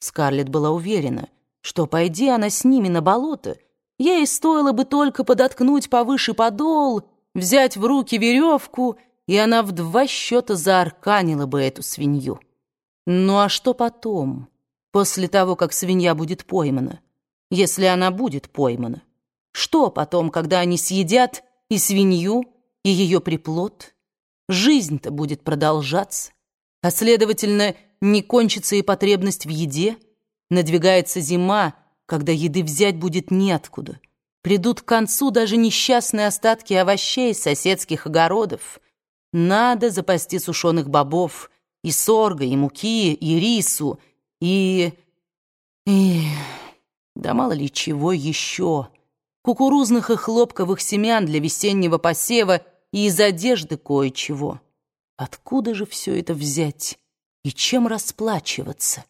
Скарлетт была уверена, что, пойди она с ними на болото, ей стоило бы только подоткнуть повыше подол, взять в руки веревку, и она в два счета заарканила бы эту свинью. Ну а что потом, после того, как свинья будет поймана, если она будет поймана? Что потом, когда они съедят и свинью, и ее приплод? Жизнь-то будет продолжаться, а, следовательно, не кончится и потребность в еде. Надвигается зима, когда еды взять будет неоткуда. Придут к концу даже несчастные остатки овощей соседских огородов. Надо запасти сушеных бобов, и сорга, и муки, и рису, и... и... да мало ли чего еще. Кукурузных и хлопковых семян для весеннего посева и из одежды кое-чего. Откуда же все это взять? И чем расплачиваться?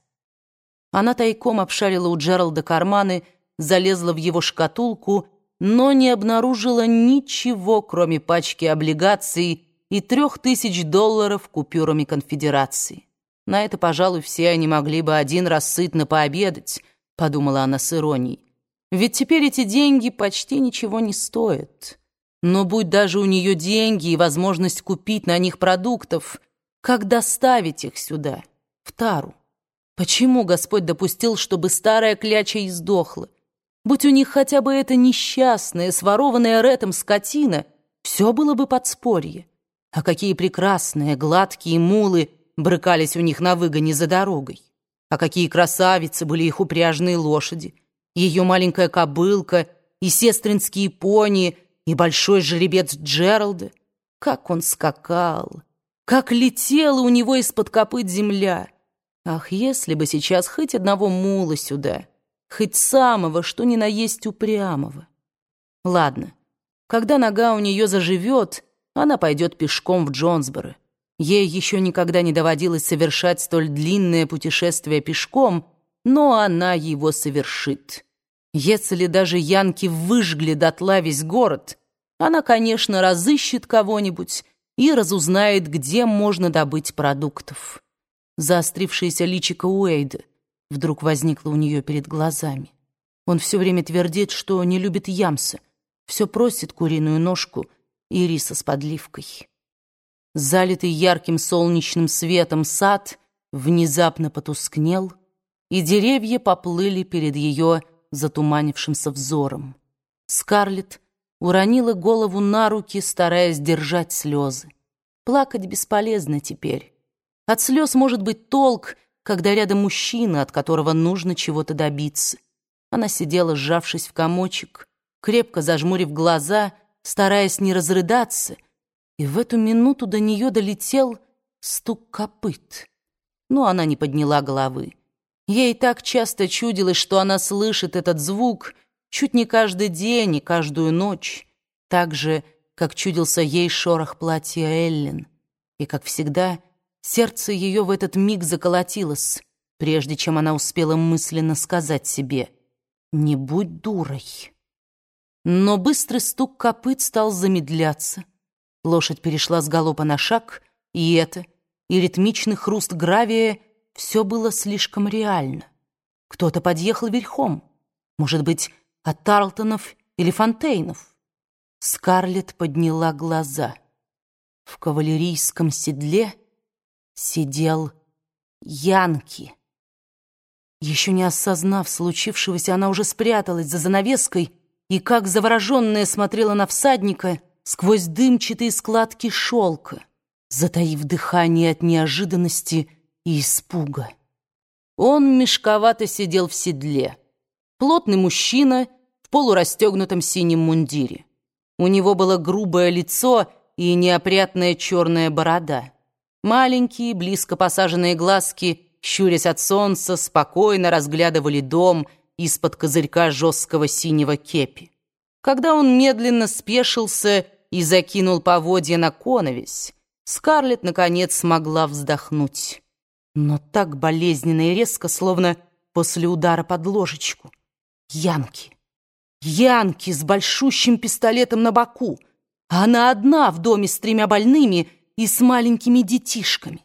Она тайком обшарила у Джералда карманы, залезла в его шкатулку, но не обнаружила ничего, кроме пачки облигаций и трех тысяч долларов купюрами конфедерации. На это, пожалуй, все они могли бы один раз сытно пообедать, подумала она с иронией. Ведь теперь эти деньги почти ничего не стоят. Но будь даже у нее деньги и возможность купить на них продуктов, как доставить их сюда, в Тару? Почему Господь допустил, чтобы старая кляча издохла? Будь у них хотя бы эта несчастная, сворованная Ретом скотина, все было бы подспорье. А какие прекрасные, гладкие мулы брыкались у них на выгоне за дорогой. А какие красавицы были их упряжные лошади. Ее маленькая кобылка и сестринские пони, и большой жеребец Джералда. Как он скакал! Как летела у него из-под копыт земля! Ах, если бы сейчас хоть одного мула сюда, хоть самого, что ни на есть упрямого. Ладно, когда нога у нее заживет, она пойдет пешком в Джонсборо. Ей еще никогда не доводилось совершать столь длинное путешествие пешком, но она его совершит. Если даже янки выжгли дотла весь город, она, конечно, разыщет кого-нибудь, и разузнает, где можно добыть продуктов. Заострившееся личико Уэйда вдруг возникло у нее перед глазами. Он все время твердит, что не любит ямса, все просит куриную ножку и риса с подливкой. Залитый ярким солнечным светом сад внезапно потускнел, и деревья поплыли перед ее затуманившимся взором. Скарлетт уронила голову на руки, стараясь держать слезы. Плакать бесполезно теперь. От слез может быть толк, когда рядом мужчина, от которого нужно чего-то добиться. Она сидела, сжавшись в комочек, крепко зажмурив глаза, стараясь не разрыдаться, и в эту минуту до нее долетел стук копыт. Но она не подняла головы. Ей так часто чудилось, что она слышит этот звук — чуть не каждый день и каждую ночь, так же, как чудился ей шорох платья Эллен. И, как всегда, сердце ее в этот миг заколотилось, прежде чем она успела мысленно сказать себе «Не будь дурой». Но быстрый стук копыт стал замедляться. Лошадь перешла с галопа на шаг, и это, и ритмичный хруст гравия — все было слишком реально. Кто-то подъехал верхом. Может быть, от Тарлтонов или Фонтейнов. Скарлетт подняла глаза. В кавалерийском седле сидел Янки. Еще не осознав случившегося, она уже спряталась за занавеской и, как завороженная, смотрела на всадника сквозь дымчатые складки шелка, затаив дыхание от неожиданности и испуга. Он мешковато сидел в седле плотный мужчина полурастегнутом синем мундире. У него было грубое лицо и неопрятная черная борода. Маленькие, близко посаженные глазки, щурясь от солнца, спокойно разглядывали дом из-под козырька жесткого синего кепи. Когда он медленно спешился и закинул поводья на коновесь, Скарлетт, наконец, смогла вздохнуть. Но так болезненно и резко, словно после удара под ложечку. Янки. Янки с большущим пистолетом на боку. Она одна в доме с тремя больными и с маленькими детишками.